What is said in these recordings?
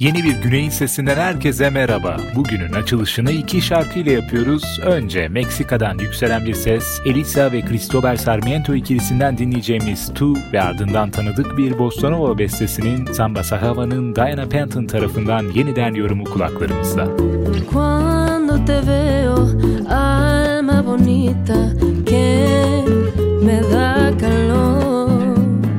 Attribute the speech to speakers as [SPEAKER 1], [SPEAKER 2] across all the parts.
[SPEAKER 1] Yeni bir Güney'in sesinden herkese merhaba. Bugünün açılışını iki şarkıyla yapıyoruz. Önce Meksika'dan yükselen bir ses, Elisa ve Cristobal Sarmiento ikilisinden dinleyeceğimiz Tu ve ardından tanıdık bir Bostonova bestesinin Samba Sahava'nın Diana Penton tarafından yeniden yorumu kulaklarımızda.
[SPEAKER 2] Cuando te veo, alma bonita, que me da calor.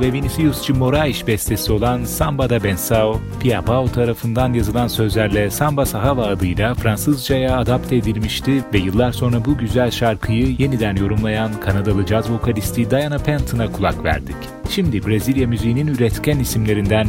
[SPEAKER 3] ve Vinicius de Moraes bestesi olan Samba da Bensao, Piabao tarafından yazılan sözlerle Samba Sahava adıyla Fransızcaya adapte edilmişti ve yıllar sonra bu güzel şarkıyı yeniden yorumlayan Kanadalı caz vokalisti Diana Penton'a kulak verdik. Şimdi Brezilya müziğinin üretken isimlerinden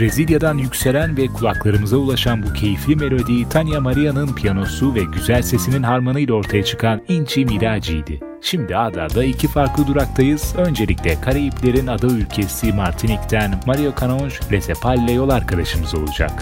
[SPEAKER 4] Brezilya'dan yükselen ve kulaklarımıza ulaşan bu keyifli melodiyi Tanya Maria'nın piyanosu ve güzel sesinin harmanıyla ortaya çıkan Inci Miraci'ydi. Şimdi ada'da iki farklı duraktayız. Öncelikle Karayiplerin ada ülkesi Martinik'ten Mario Canonge, Lesepalle yol arkadaşımız olacak.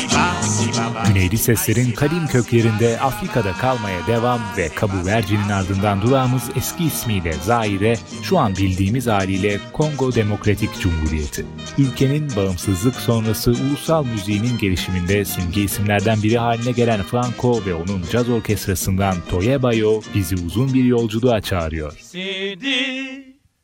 [SPEAKER 5] va, si va
[SPEAKER 6] va.
[SPEAKER 1] Güneyli seslerin kadim köklerinde Afrika'da kalmaya devam ve Kabu Verci'nin ardından durağımız eski ismiyle Zaire, şu an bildiğimiz haliyle Kongo Demokratik Cumhuriyeti. Ülkenin bağımsızlık sonrası ulusal müziğinin gelişiminde simge isimlerden biri haline gelen Franco ve onun caz orkestrasından Toye Bayo bizi uzun bir yolculuğa
[SPEAKER 7] çağırdı arıyor. Sidi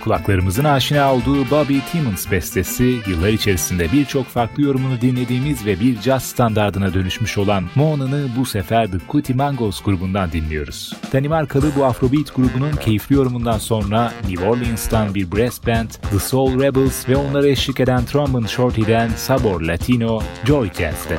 [SPEAKER 1] Kulaklarımızın aşina olduğu Bobby Timmons bestesi, yıllar içerisinde birçok farklı yorumunu dinlediğimiz ve bir jazz standardına dönüşmüş olan Mona'nı bu sefer The Cutie Mangos grubundan dinliyoruz. Danimarkalı bu Afrobeat grubunun keyifli yorumundan sonra New Orleans'tan bir brass band, The Soul Rebels ve onlara eşlik eden trombon shorty'den Sabor Latino, Joy Jazz'de.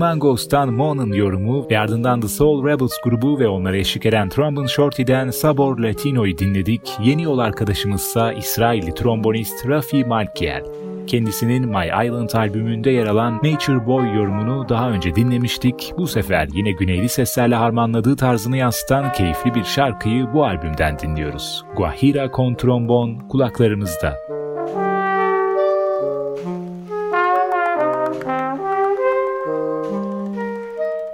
[SPEAKER 1] Mangos'tan Mon'un yorumu ve ardından The Soul Rebels grubu ve onlara eşlik eden Trombone Shorty'den Sabor Latino'yu dinledik. Yeni yol arkadaşımızsa İsrailli trombonist Rafi Malkiel. Kendisinin My Island albümünde yer alan Nature Boy yorumunu daha önce dinlemiştik. Bu sefer yine güneyli seslerle harmanladığı tarzını yansıtan keyifli bir şarkıyı bu albümden dinliyoruz. Guajira con trombon kulaklarımızda.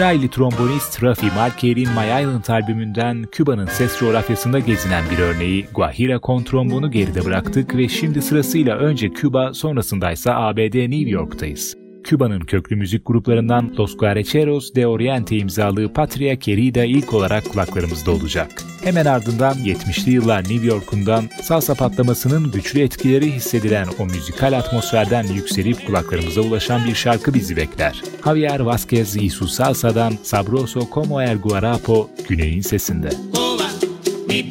[SPEAKER 1] Brezilyalı trombonist Rafi Markey'in My Island albümünden Küba'nın ses coğrafyasında gezinen bir örneği Guajira kontrombonu geride bıraktık ve şimdi sırasıyla önce Küba sonrasındaysa ABD New York'tayız. Küba'nın köklü müzik gruplarından Los Guarecheros de Oriente imzalığı Patria Querida ilk olarak kulaklarımızda olacak. Hemen ardından 70'li yıllar New York'undan salsa patlamasının güçlü etkileri hissedilen o müzikal atmosferden yükselip kulaklarımıza ulaşan bir şarkı bizi bekler. Javier Vazquez y salsa'dan Sabroso como el guarapo güneyin sesinde.
[SPEAKER 8] Cuba, mi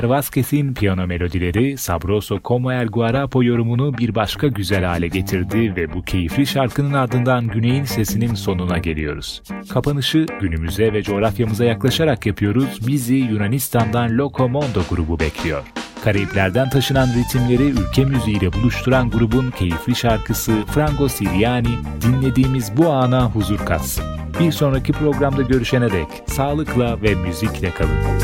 [SPEAKER 1] Enver Vazquez'in piyano melodileri Sabroso Como El Guarapo yorumunu bir başka güzel hale getirdi ve bu keyifli şarkının ardından Güney'in sesinin sonuna geliyoruz. Kapanışı günümüze ve coğrafyamıza yaklaşarak yapıyoruz. Bizi Yunanistan'dan Locomondo grubu bekliyor. Karayiplerden taşınan ritimleri ülke müziğiyle buluşturan grubun keyifli şarkısı Frango Siriani dinlediğimiz bu ana huzur katsın. Bir sonraki programda görüşene dek sağlıkla ve müzikle kalın.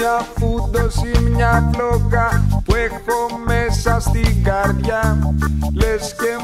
[SPEAKER 9] μια φούντος μια κλόκα που έχω μέσα στην καρδιά Λες και